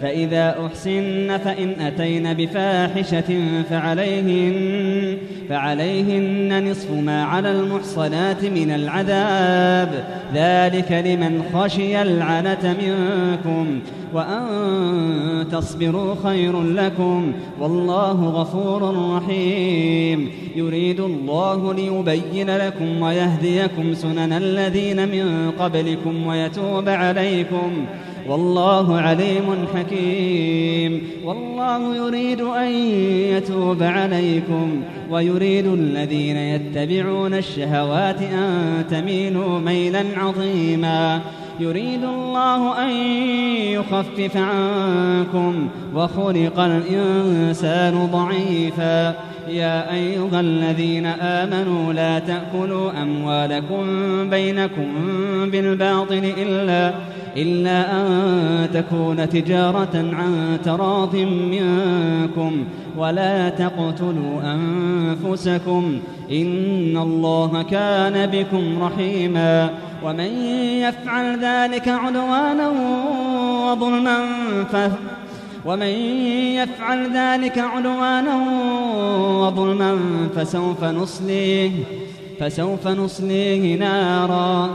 فإذا أحسن فإن أتين بفاحشة فعليهن فعليهن نصف ما على المحصنات من العذاب. ذلك لمن خشي العنة منكم وأن تصبروا خير لكم والله غفور رحيم. يريد الله ليبين لكم ويهديكم سنن الذين من قبلكم ويتوب عليكم. والله عليم حكيم. والله يريد أن يتوب عليكم ويريد الذين يتبعون الشهوات أن تميلوا ميلا عظيما. يريد الله أن يخفف عنكم وخلق الإنسان ضعيفا. يا أيها الذين آمنوا لا تأكلوا أموالكم بينكم بالباطل إلا إلا أن تكون تجارة عن تراض منكم ولا تقتلوا أنفسكم إن الله كان بكم رحيما ومن يفعل ذلك عدوانا وظلما ف ومن يفعل ذلك عدوانا وظلما فسوف نصليه فسوف نصليه نارا.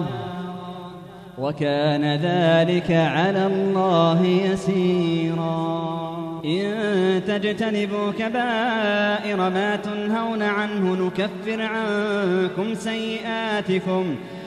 وكان ذلك على الله يسيرا. إن تجتنبوا كبائر ما تنهون عنه نكفر عنكم سيئاتكم.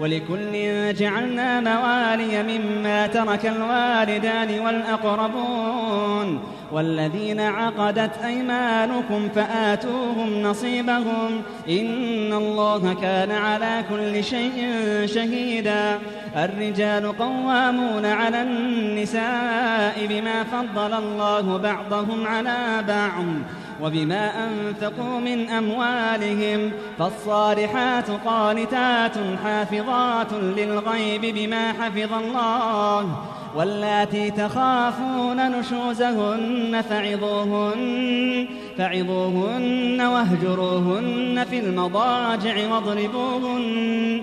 ولكل جعلنا موالي مما ترك الوالدان والأقربون. والذين عقدت أيمانكم فآتوهم نصيبهم إن الله كان على كل شيء شهيدا. الرجال قوامون على النساء بما فضل الله بعضهم على بعض وبما أنفقوا من أموالهم فالصالحات قانتات حافظات للغيب بما حفظ الله. واللاتي تخافون نشوزهن فعظوهن فعظوهن واهجروهن في المضاجع واضربوهن.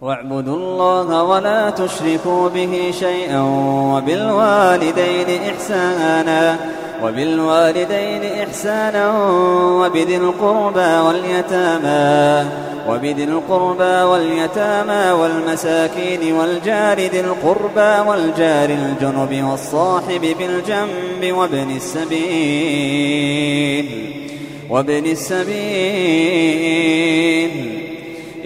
واعبدوا الله ولا تشركوا به شيئا وبالوالدين إحسانا وبالوالدين إحسانا وبذي القربى واليتامى وبذي القربى واليتامى والمساكين والجار ذي القربى والجار الجنب والصاحب بالجنب وابن السبيل وابن السبيل.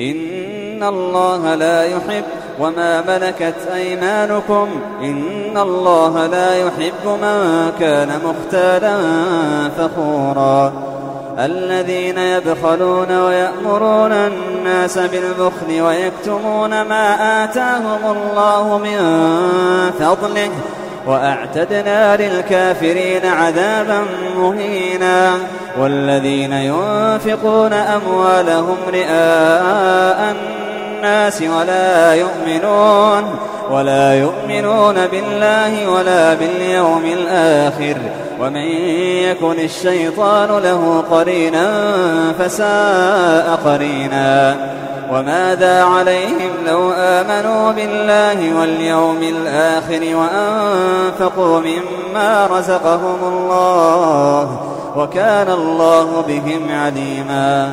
إن الله لا يحب وما ملكت أيمانكم إن الله لا يحب من كان مختالا فخورا الذين يبخلون ويأمرون الناس بالبخل ويكتمون ما آتاهم الله من فضله وأعتدنا للكافرين عذابا مهينا والذين ينفقون أموالهم رئاء الناس ولا يؤمنون ولا يؤمنون بالله ولا باليوم الآخر. ومن يكن الشيطان له قرينا فساء قرينا. وماذا عليهم لو آمنوا بالله واليوم الآخر وأنفقوا مما رزقهم الله وكان الله بهم عليما.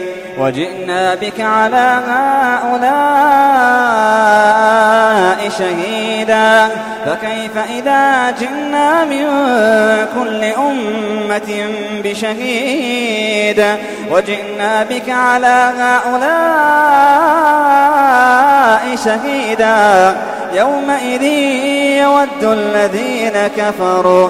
وجئنا بك على هؤلاء شهيدا فكيف إذا جئنا من كل أمة بشهيد وجئنا بك على هؤلاء شهيدا يومئذ يود الذين كفروا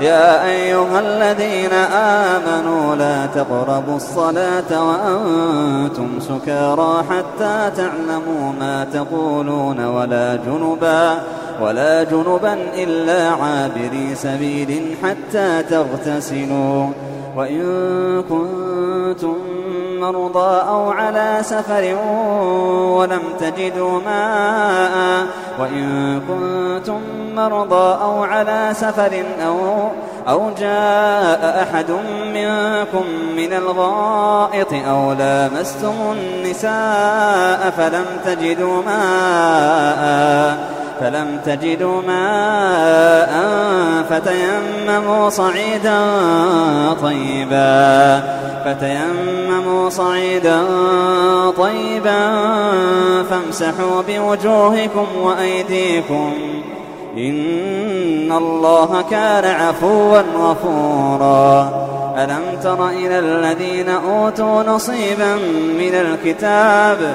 يا أيها الذين آمنوا لا تقربوا الصلاة وأنتم سكارى حتى تعلموا ما تقولون ولا جنبا ولا جنبا إلا عابري سبيل حتى تغتسلوا. وإن كنتم مرضى أو على سفر ولم تجدوا ماء. وإن كنتم مرضى أو على سفر أو أو جاء أحد منكم من الغائط أو لامستم النساء فلم تجدوا ماء. فلم تجدوا ماء فتيمموا صعيدا طيبا فتيمموا صعيدا طيبا فامسحوا بوجوهكم وأيديكم إن الله كان عفوا غفورا ألم تر إلى الذين أوتوا نصيبا من الكتاب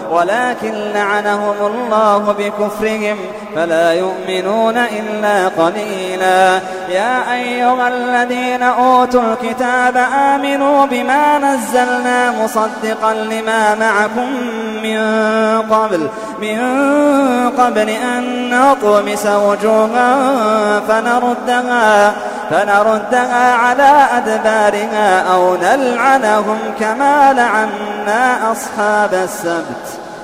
ولكن لعنهم الله بكفرهم فلا يؤمنون إلا قليلا. يا أيها الذين أوتوا الكتاب آمنوا بما نزلنا مصدقا لما معكم من قبل من قبل أن نطمس وجوها فنردها فنردها على أدبارها أو نلعنهم كما لعنا أصحاب السبت.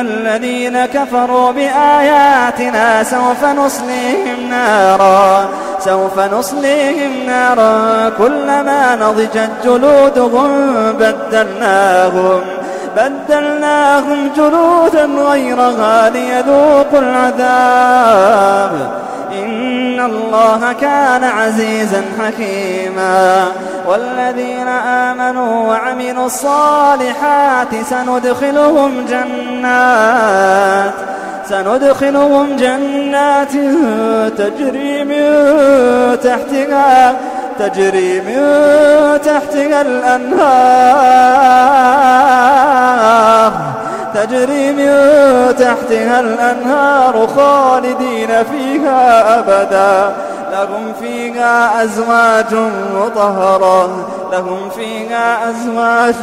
الذين كفروا بآياتنا سوف نصليهم نارا سوف نصليهم نارا. كلما نضجت جلودهم بدلناهم بدلناهم جلودا غيرها ليذوقوا العذاب. إن الله كان عزيزا حكيما. والذين آمنوا وعملوا الصالحات سندخلهم جنات سندخلهم جنات تجري من تحتها تجري من تحتها الأنهار. تجري من تحتها الأنهار خالدين فيها أبدا. لهم فيها أزواج مطهرة. لهم فيها أزواج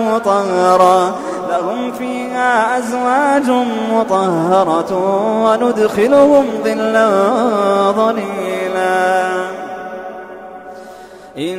مطهرة. لهم فيها أزواج مطهرة. وندخلهم ظلا ظليلا. إن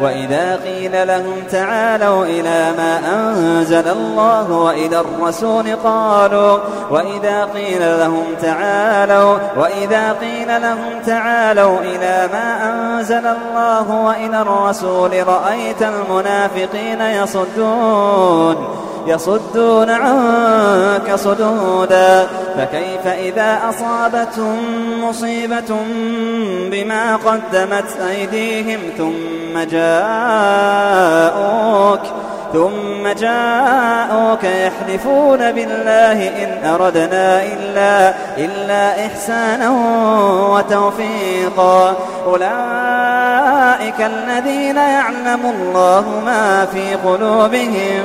وإذا قيل لهم تعالوا إلى ما أنزل الله وإلى الرسول قالوا وإذا قيل لهم تعالوا وإذا قيل لهم تعالوا إلى ما أنزل الله وإلى الرسول رأيت المنافقين يصدون يصدون عنك صدودا فكيف إذا أصابتهم مصيبة بما قدمت أيديهم ثم جاءوك ثم جاءوك يحلفون بالله إن أردنا إلا, إلا إحسانا وتوفيقا أولئك الذين يعلم الله ما في قلوبهم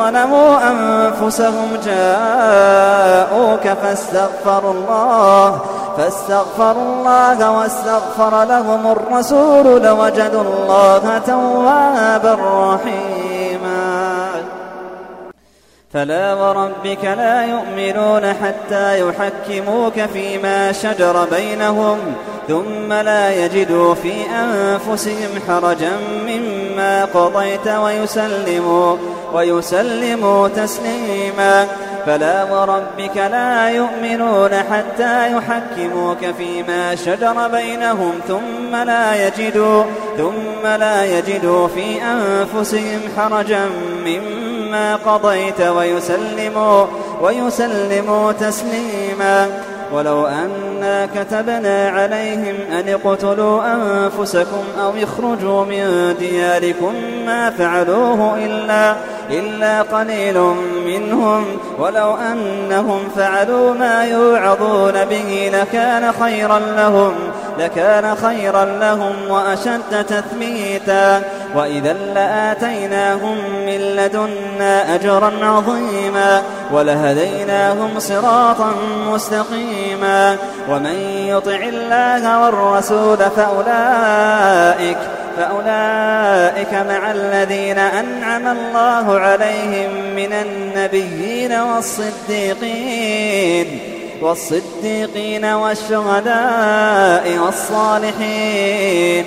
ظلموا أنفسهم جاءوك فاستغفروا الله فاستغفروا الله واستغفر لهم الرسول لوجدوا الله توابا رحيما. فلا وربك لا يؤمنون حتى يحكموك فيما شجر بينهم ثم لا يجدوا في أنفسهم حرجا مما قضيت ويسلموا, ويسلموا تسليما. فلا وربك لا يؤمنون حتى يحكموك فيما شجر بينهم ثم لا يجدوا ثم لا يجدوا في أنفسهم حرجا مما قضيت ويسلموا ويسلموا تسليما. ولو أنا كتبنا عليهم أن اقتلوا أنفسكم أو اخرجوا من دياركم ما فعلوه إلا, إلا قليل منهم. ولو أنهم فعلوا ما يوعظون به لكان خيرا لهم لكان خيرا لهم وأشد تثميتا وإذا لآتيناهم من لدنا أجرا عظيما ولهديناهم صراطا مستقيما ومن يطع الله والرسول فأولئك فأولئك مع الذين أنعم الله عليهم من النبيين والصديقين والصديقين والشهداء والصالحين.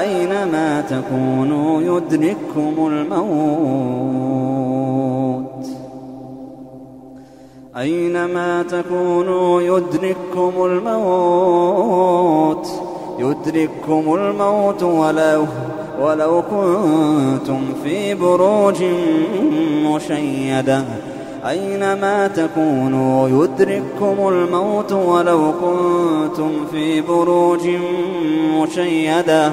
أينما تكونوا يدرككم الموت؟ أينما تكونوا يدرككم الموت؟ يدرككم الموت ولو ولو كنتم في بروج مشيدة. أينما تكونوا يدرككم الموت ولو كنتم في بروج مشيدة.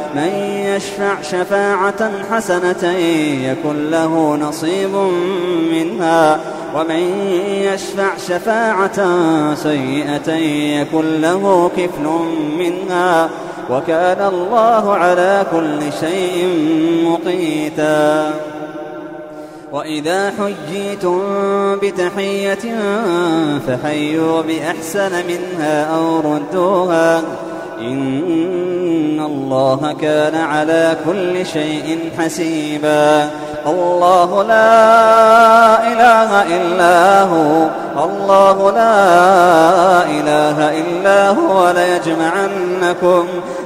من يشفع شفاعة حسنة يكن له نصيب منها. ومن يشفع شفاعة سيئة يكن له كفل منها. وكان الله على كل شيء مقيتا. وإذا حجيتم بتحية فحيوا بأحسن منها أو ردوها. إن الله كان على كل شيء حسيبا. الله لا إله إلا هو. الله لا إله إلا هو. ليجمعنكم.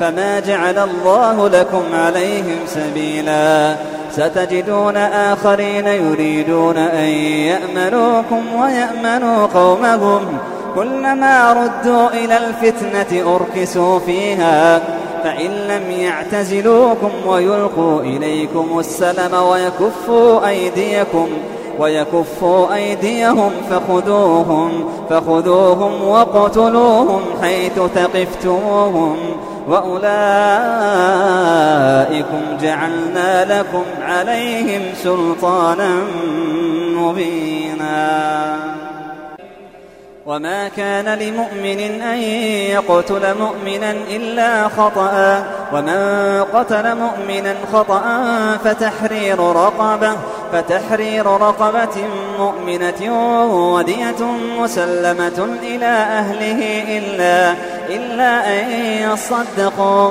فما جعل الله لكم عليهم سبيلا. ستجدون آخرين يريدون أن يأمنوكم ويأمنوا قومهم. كلما ردوا إلى الفتنة أركسوا فيها. فإن لم يعتزلوكم ويلقوا إليكم السلم ويكفوا أيديكم ويكفوا أيديهم فخذوهم فخذوهم وقتلوهم حيث ثقفتموهم. وأولئكم جعلنا لكم عليهم سلطانا مبينا. وما كان لمؤمن أن يقتل مؤمنا إلا خطأ ومن قتل مؤمنا خطأ فتحرير رقبة فتحرير رقبة مؤمنة ودية مسلمة إلى أهله إلا إلا أن يصدقوا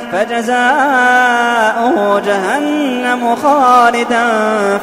فجزاؤه جهنم خالدا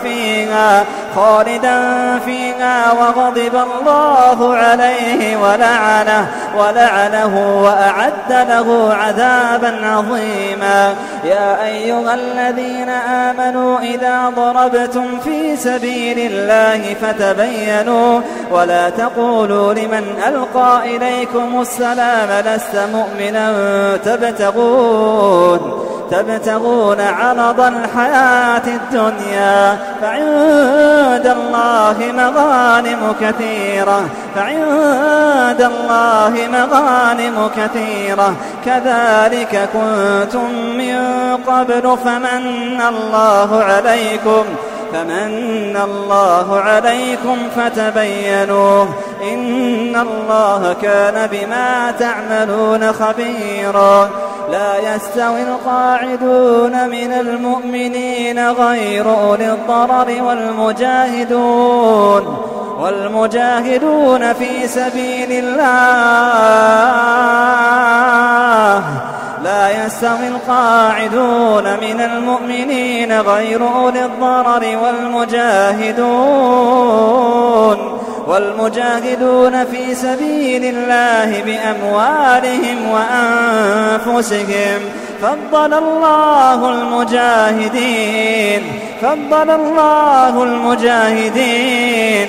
فيها. خالدا فيها وغضب الله عليه ولعنه ولعنه وأعد له عذابا عظيما. يا أيها الذين آمنوا إذا ضربتم في سبيل الله فتبينوا ولا تقولوا لمن ألقى إليكم السلام لست مؤمنا. تبتغون تبتغون عرض الحياة الدنيا فعند الله مغانم كثيرة فعند الله مغانم كثيرة. كذلك كنتم من قبل فمن الله عليكم. فمن الله عليكم فتبينوا إن الله كان بما تعملون خبيرا لا يستوي القاعدون من المؤمنين غير أولي الضرر والمجاهدون والمجاهدون في سبيل الله. لا يستوي القاعدون من المؤمنين غير أولي الضرر والمجاهدون. والمجاهدون في سبيل الله بأموالهم وأنفسهم. فضل الله المجاهدين. فضل الله المجاهدين.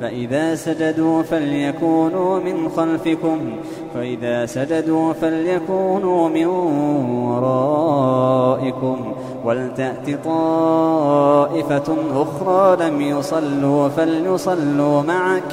فإذا سجدوا فليكونوا من خلفكم فإذا سجدوا فليكونوا من ورائكم ولتأت طائفة أخرى لم يصلوا فليصلوا معك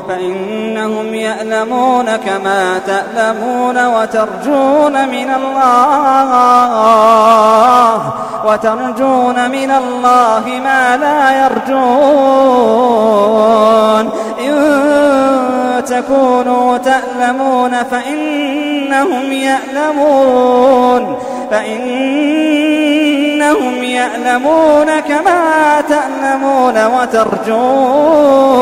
فإنهم يألمون كما تألمون وترجون من الله وترجون من الله ما لا يرجون. إن تكونوا تألمون فإنهم يألمون فإنهم يألمون كما تألمون وترجون.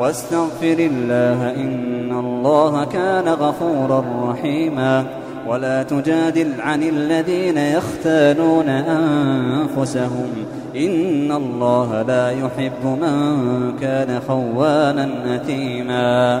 واستغفر الله إن الله كان غفورا رحيما. ولا تجادل عن الذين يختانون أنفسهم. إن الله لا يحب من كان خوانا أثيما.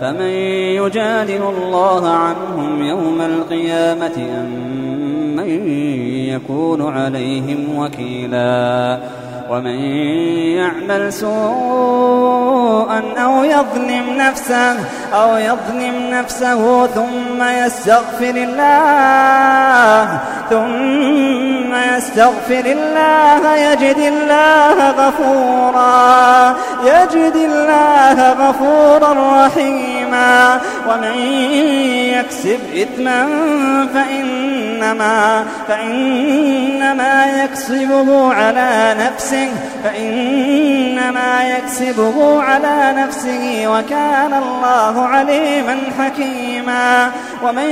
فمن يجادل الله عنهم يوم القيامة أم من يكون عليهم وكيلا ومن يعمل سوءا أو يظلم نفسه أو يظلم نفسه ثم يستغفر الله ثم يستغفر الله يجد الله غفورا يجد الله غفورا رحيما. ومن يكسب إثما فإنما فإنما يكسبه على نفسه فإنما يكسبه على نفسه وكان الله عليما حكيما. ومن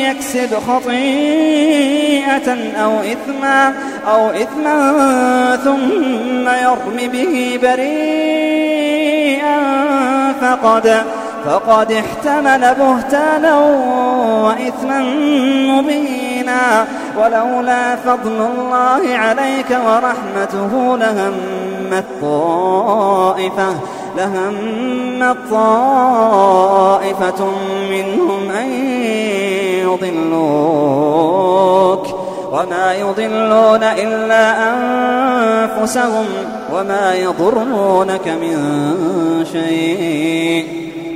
يكسب خطيئة أو إثما أو إثما ثم يرم به بريئا فقد فقد احتمل بهتانا وإثما مبينا ولولا فضل الله عليك ورحمته لهمت طائفة لهمت طائفة منهم أن يضلوك. وما يضلون إلا أنفسهم وما يضرونك من شيء.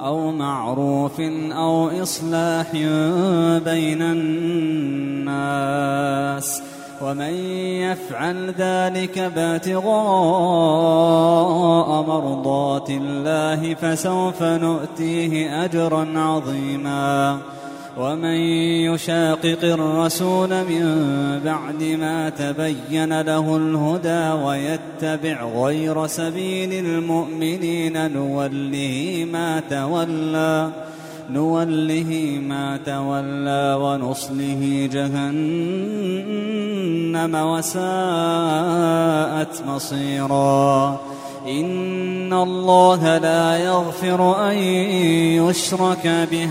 أو معروف أو إصلاح بين الناس ومن يفعل ذلك باتغاء مرضات الله فسوف نؤتيه أجرا عظيما ومن يشاقق الرسول من بعد ما تبين له الهدى ويتبع غير سبيل المؤمنين نوله ما تولى نوله ما تولى ونصله جهنم وساءت مصيرا. إن الله لا يغفر أن يشرك به.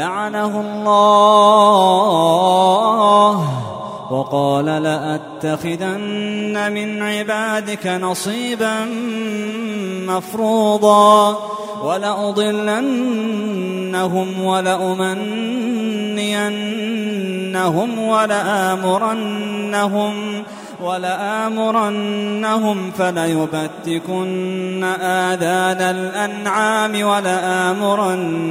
لعنه الله وقال لأتخذن من عبادك نصيبا مفروضا ولأضلنهم ولأمنينهم ولآمرنهم ولآمرنهم فليبتكن آذان الأنعام ولآمرنهم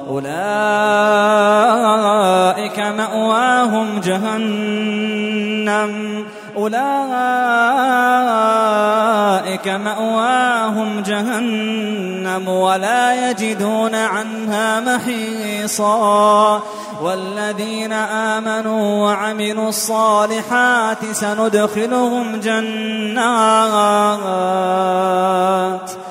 أولئك مأواهم جهنم. أولئك مأواهم جهنم ولا يجدون عنها محيصا. والذين آمنوا وعملوا الصالحات سندخلهم جنات.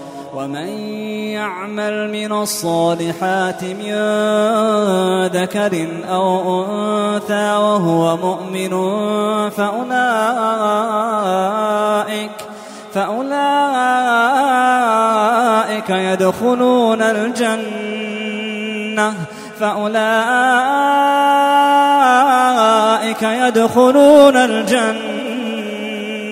ومن يعمل من الصالحات من ذكر أو أنثى وهو مؤمن فأولئك فأولئك يدخلون الجنة فأولئك يدخلون الجنة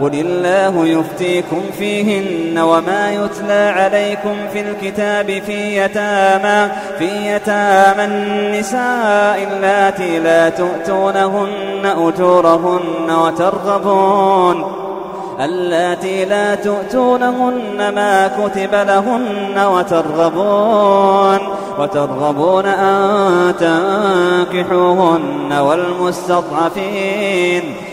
قل الله يفتيكم فيهن وما يتلى عليكم في الكتاب في يتامى في يتامى النساء اللاتي لا تؤتونهن أجورهن وترغبون اللاتي لا تؤتونهن ما كتب لهن وترغبون وترغبون أن تنكحوهن والمستضعفين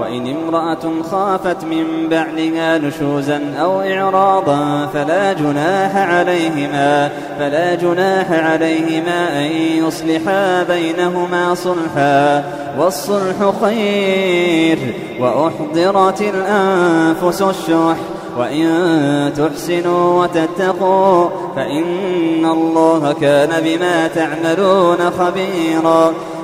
وإن امرأة خافت من بعلها نشوزا أو إعراضا فلا جناح عليهما فلا جناح عليهما أن يصلحا بينهما صلحا. والصلح خير وأحضرت الأنفس الشح. وإن تحسنوا وتتقوا فإن الله كان بما تعملون خبيرا.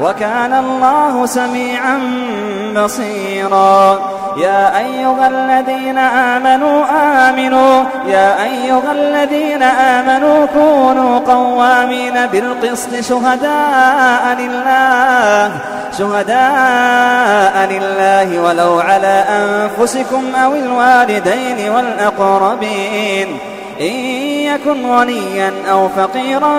وكان الله سميعا بصيرا. يا أيها الذين آمنوا آمنوا. يا أيها الذين آمنوا كونوا قوامين بالقسط شهداء لله. شهداء لله ولو على أنفسكم أو الوالدين والأقربين. إن يكن غنيا أو فقيرا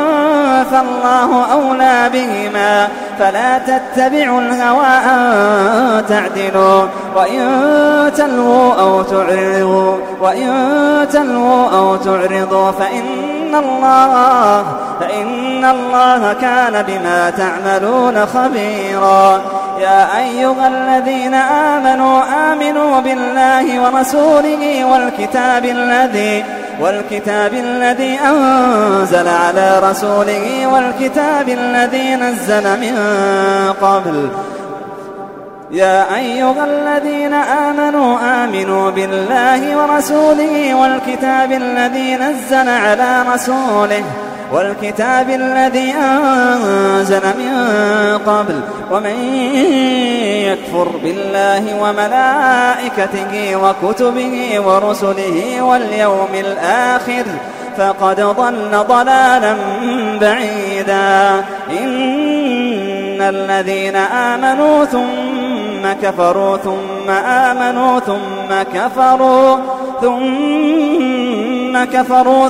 فالله أولى بهما. فلا تتبعوا الهوى أن تعدلوا. وإن تلووا أو تعرضوا. وإن تلووا أو تعرضوا. فإن الله فإن الله كان بما تعملون خبيرا. يا أيها الذين آمنوا آمنوا بالله ورسوله والكتاب الذي والكتاب الذي أنزل على رسوله والكتاب الذي نزل من قبل. يا أيها الذين آمنوا آمنوا بالله ورسوله والكتاب الذي نزل على رسوله والكتاب الذي أنزل من قبل ومن يكفر بالله وملائكته وكتبه ورسله واليوم الآخر فقد ضل ضلالا بعيدا. إن الذين آمنوا ثم كفروا ثم آمنوا ثم كفروا ثم كفروا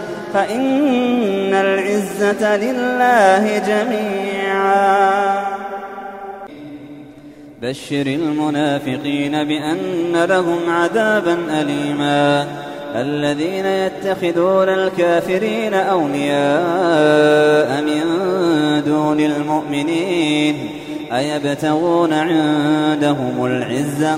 فإن العزة لله جميعا. بشر المنافقين بأن لهم عذابا أليما. الذين يتخذون الكافرين أولياء من دون المؤمنين أيبتغون عندهم العزة